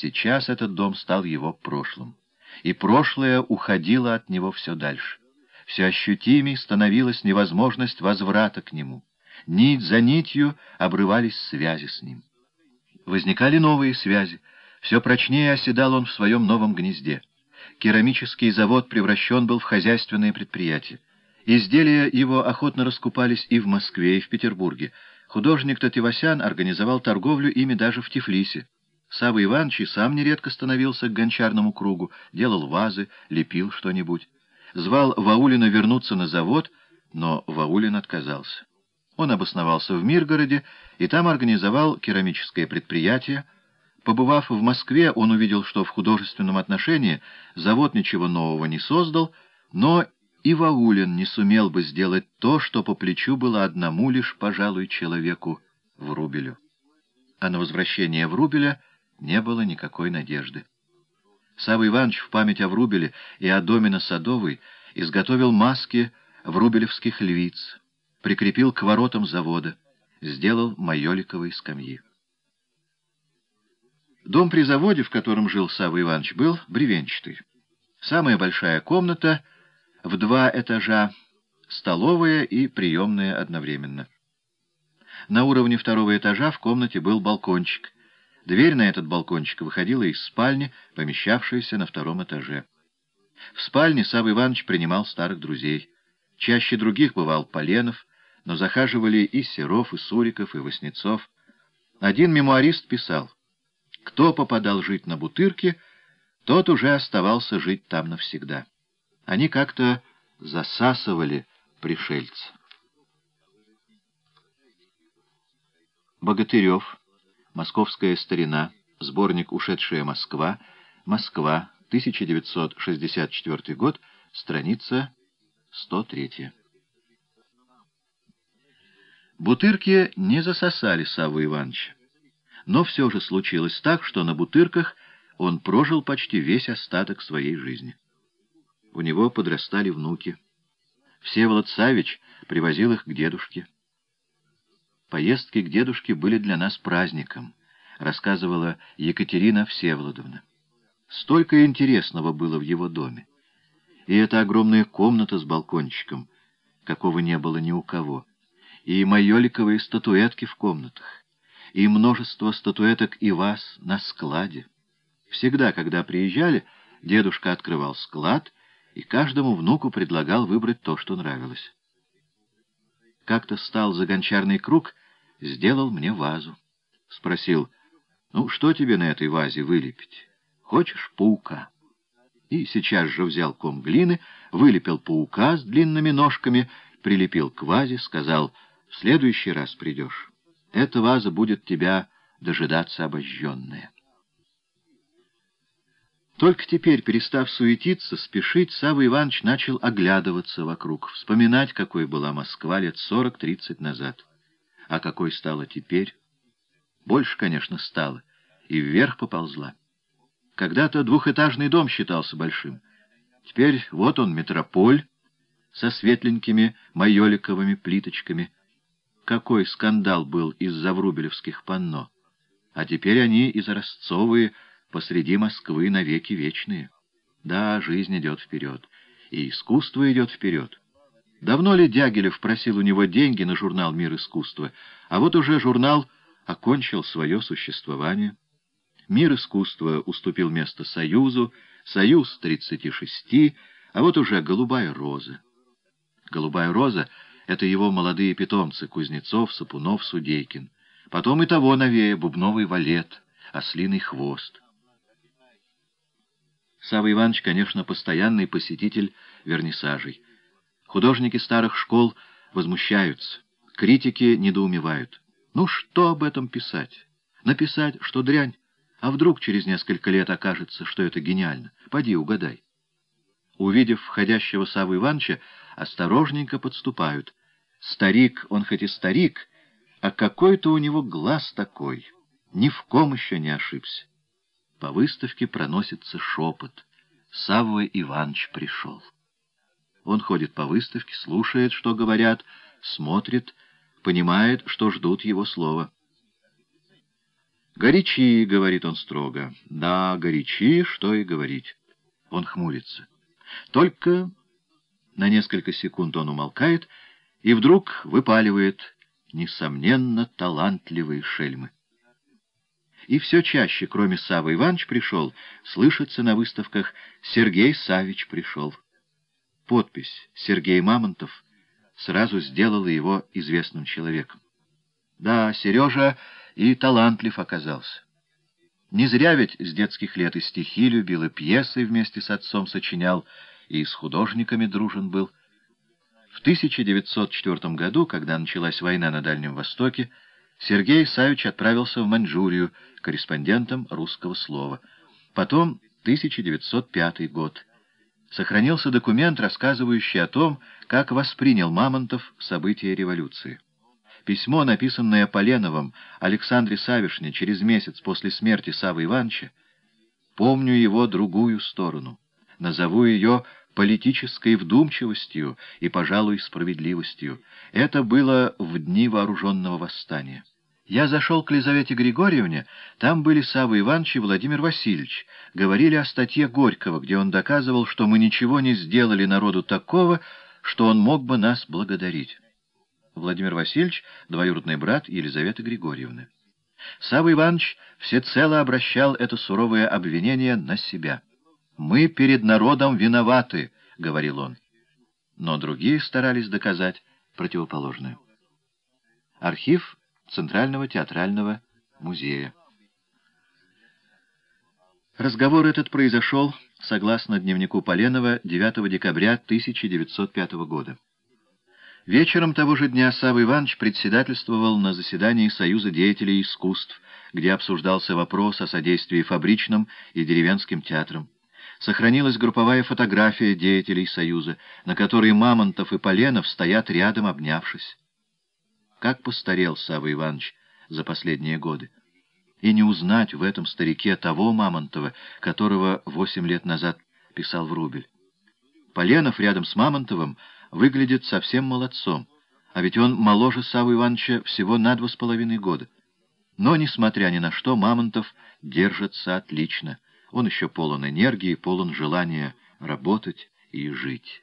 Сейчас этот дом стал его прошлым, и прошлое уходило от него все дальше. Все ощутимей становилась невозможность возврата к нему. Нить за нитью обрывались связи с ним. Возникали новые связи. Все прочнее оседал он в своем новом гнезде. Керамический завод превращен был в хозяйственное предприятие. Изделия его охотно раскупались и в Москве, и в Петербурге. Художник Тативасян организовал торговлю ими даже в Тифлисе. Савва Иванович и сам нередко становился к гончарному кругу, делал вазы, лепил что-нибудь. Звал Ваулина вернуться на завод, но Ваулин отказался. Он обосновался в Миргороде и там организовал керамическое предприятие. Побывав в Москве, он увидел, что в художественном отношении завод ничего нового не создал, но и Ваулин не сумел бы сделать то, что по плечу было одному лишь, пожалуй, человеку в Рубелю. А на возвращение в Рубеля не было никакой надежды. Савва Иванович в память о Врубеле и о доме на Садовой изготовил маски врубелевских львиц, прикрепил к воротам завода, сделал майоликовые скамьи. Дом при заводе, в котором жил Савва Иванович, был бревенчатый. Самая большая комната в два этажа, столовая и приемная одновременно. На уровне второго этажа в комнате был балкончик. Дверь на этот балкончик выходила из спальни, помещавшейся на втором этаже. В спальне Савва Иванович принимал старых друзей. Чаще других бывал Поленов, но захаживали и Серов, и Суриков, и Васнецов. Один мемуарист писал, кто попадал жить на Бутырке, тот уже оставался жить там навсегда. Они как-то засасывали пришельца. Богатырев, «Московская старина», сборник «Ушедшая Москва», Москва, 1964 год, страница 103. Бутырки не засосали Савву Ивановича. Но все же случилось так, что на Бутырках он прожил почти весь остаток своей жизни. У него подрастали внуки. Всеволод Савич привозил их к дедушке. «Поездки к дедушке были для нас праздником», — рассказывала Екатерина Всеволодовна. Столько интересного было в его доме. И эта огромная комната с балкончиком, какого не было ни у кого и майоликовые статуэтки в комнатах, и множество статуэток и вас на складе. Всегда, когда приезжали, дедушка открывал склад и каждому внуку предлагал выбрать то, что нравилось. Как-то стал за гончарный круг, сделал мне вазу. Спросил, ну, что тебе на этой вазе вылепить? Хочешь паука? И сейчас же взял ком глины, вылепил паука с длинными ножками, прилепил к вазе, сказал — в следующий раз придешь. Эта ваза будет тебя дожидаться обожженная. Только теперь, перестав суетиться, спешить, Савва Иванович начал оглядываться вокруг, вспоминать, какой была Москва лет сорок-тридцать назад. А какой стала теперь? Больше, конечно, стало, и вверх поползла. Когда-то двухэтажный дом считался большим. Теперь вот он, метрополь, со светленькими майоликовыми плиточками — какой скандал был из-за врубелевских панно. А теперь они изразцовые посреди Москвы навеки вечные. Да, жизнь идет вперед, и искусство идет вперед. Давно ли Дягилев просил у него деньги на журнал «Мир искусства», а вот уже журнал окончил свое существование. «Мир искусства» уступил место «Союзу», «Союз» — 36, а вот уже «Голубая роза». «Голубая роза» Это его молодые питомцы — Кузнецов, Сапунов, Судейкин. Потом и того новее — бубновый валет, ослиный хвост. Савва Иванович, конечно, постоянный посетитель вернисажей. Художники старых школ возмущаются, критики недоумевают. Ну что об этом писать? Написать, что дрянь, а вдруг через несколько лет окажется, что это гениально? Поди угадай. Увидев входящего Савву Ивановича, осторожненько подступают. Старик, он хоть и старик, а какой-то у него глаз такой, ни в ком еще не ошибся. По выставке проносится шепот. Савва Иванович пришел. Он ходит по выставке, слушает, что говорят, смотрит, понимает, что ждут его слова. «Горячи», — говорит он строго. «Да, горячи, что и говорить». Он хмурится. Только на несколько секунд он умолкает и вдруг выпаливает «несомненно талантливые шельмы». И все чаще, кроме Савы Иванович пришел, слышится на выставках «Сергей Савич пришел». Подпись «Сергей Мамонтов» сразу сделала его известным человеком. Да, Сережа и талантлив оказался. Не зря ведь с детских лет и стихи любил, и пьесы вместе с отцом сочинял, и с художниками дружен был. В 1904 году, когда началась война на Дальнем Востоке, Сергей Савич отправился в Маньчжурию корреспондентом русского слова. Потом 1905 год. Сохранился документ, рассказывающий о том, как воспринял Мамонтов события революции. Письмо, написанное Поленовым Александре Савишне через месяц после смерти Савы Ивановича, помню его другую сторону, назову ее политической вдумчивостью и, пожалуй, справедливостью. Это было в дни вооруженного восстания. Я зашел к Лизавете Григорьевне, там были Савва Иванович и Владимир Васильевич, говорили о статье Горького, где он доказывал, что мы ничего не сделали народу такого, что он мог бы нас благодарить. Владимир Васильевич, двоюродный брат Елизаветы Григорьевны. Савва Иванович всецело обращал это суровое обвинение на себя. «Мы перед народом виноваты», — говорил он. Но другие старались доказать противоположное. Архив Центрального театрального музея. Разговор этот произошел, согласно дневнику Поленова, 9 декабря 1905 года. Вечером того же дня Савва Иванович председательствовал на заседании Союза деятелей искусств, где обсуждался вопрос о содействии фабричным и деревенским театрам. Сохранилась групповая фотография деятелей Союза, на которой Мамонтов и Поленов стоят рядом, обнявшись. Как постарел Савва Иванович за последние годы. И не узнать в этом старике того Мамонтова, которого восемь лет назад писал Врубель. Поленов рядом с Мамонтовым — выглядит совсем молодцом, а ведь он моложе Савы Ивановича всего на два с половиной года. Но, несмотря ни на что, Мамонтов держится отлично. Он еще полон энергии, полон желания работать и жить.